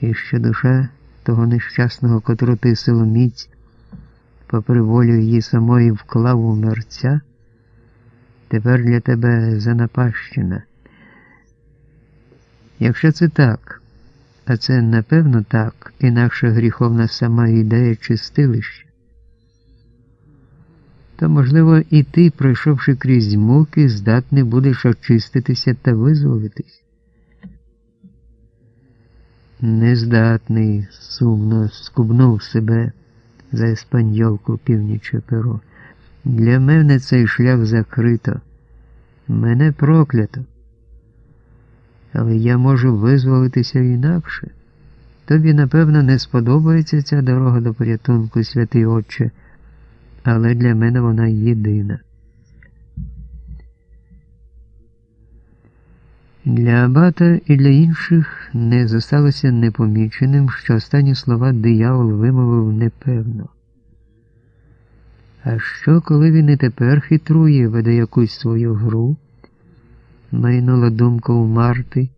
і що душа того нещасного, котру ти силоміць, попри волю її самої вклав у мерця, тепер для тебе занапащена. Якщо це так, а це напевно так, інакше гріховна сама ідея чистилища, то, можливо, і ти, пройшовши крізь муки, здатний будеш очиститися та визволитись. Нездатний, сумно скубнув себе за еспаньолку північе перо. Для мене цей шлях закрито, мене проклято. Але я можу визволитися інакше. Тобі, напевно, не сподобається ця дорога до порятунку, святий Отче, але для мене вона єдина. Для Абата і для інших не зосталося непоміченим, що останні слова диявол вимовив непевно. А що, коли він і тепер хитрує, веде якусь свою гру? Майнула думка у Марти,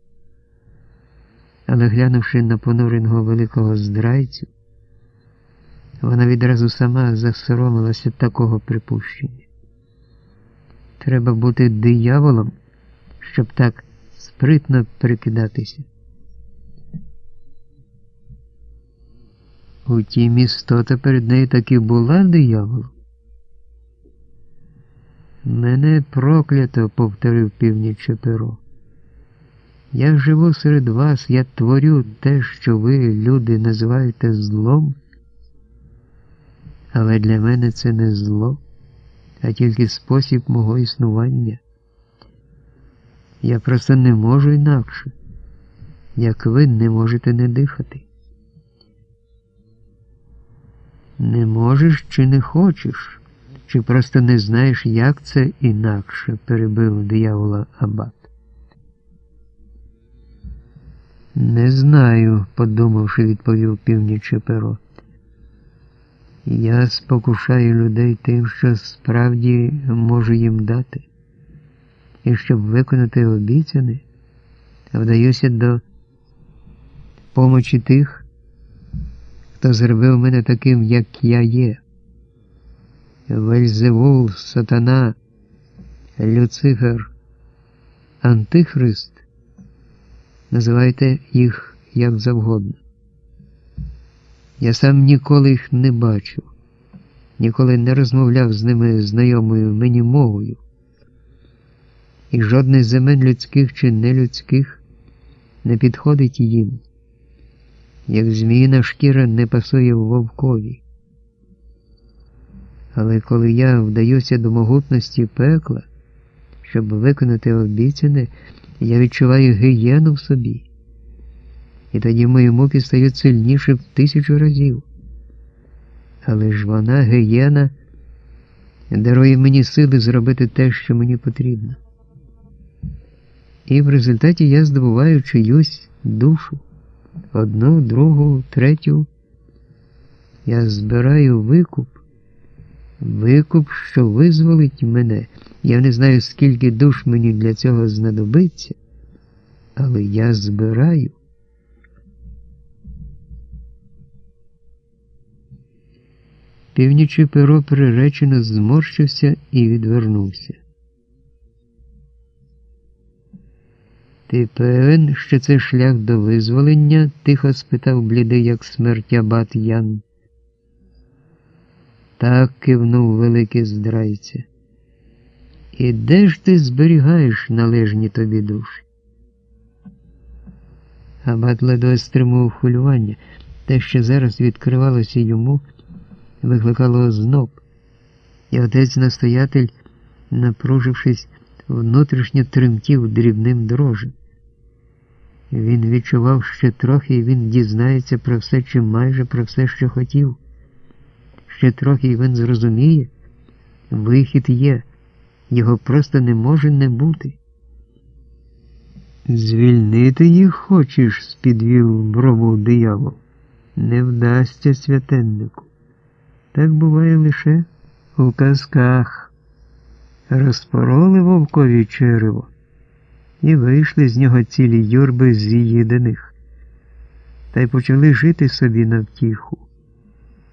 але глянувши на понуреного великого здрайцю, вона відразу сама засоромилася такого припущення. Треба бути дияволом, щоб так спритно прикидатися. Утім, істота перед нею таки була дияволом. Мене проклято, повторив північе перо. Я живу серед вас, я творю те, що ви, люди, називаєте злом. Але для мене це не зло, а тільки спосіб мого існування. Я просто не можу інакше, як ви не можете не дихати. Не можеш чи не хочеш, чи просто не знаєш, як це інакше, перебив диявола Абат. Не знаю, подумавши, відповів північе перо. Я спокушаю людей тим, що справді можу їм дати і щоб виконати обіцяне, вдаюся до помочі тих, хто зробив мене таким, як я є. Вельзевул, сатана, Люцифер, Антихрист. Називайте їх як завгодно. Я сам ніколи їх не бачив, ніколи не розмовляв з ними знайомою мені мовою і жодних земель людських чи нелюдських не підходить їм, як зміїна шкіра не пасує вовкові. Але коли я вдаюся до могутності пекла, щоб виконати обіцяне, я відчуваю гієну в собі, і тоді мої муки стають сильніше в тисячу разів. Але ж вона, гієна, дарує мені сили зробити те, що мені потрібно. І в результаті я здобуваю чиюсь душу, одну, другу, третю. Я збираю викуп, викуп, що визволить мене. Я не знаю, скільки душ мені для цього знадобиться, але я збираю. Північий перо приречено зморщився і відвернувся. Ти певен, що це шлях до визволення? тихо спитав блідий, як смерть абат Ян. Так кивнув великий здрайця. І де ж ти зберігаєш належні тобі душі? Абат ледве стримував хвилювання. Те, що зараз відкривалося йому, викликало озноб, і отець настоятель, напружившись, внутрішньо тремтів дрібним дрожем. Він відчував ще трохи, і він дізнається про все чи майже про все, що хотів. Ще трохи і він зрозуміє, вихід є, його просто не може не бути. Звільнити їх хочеш, спідвів брову диявол. Не вдасться святеннику. Так буває лише у казках. Розпороли вовкові черево і вийшли з нього цілі юрби з'їдених. та й почали жити собі на втіху.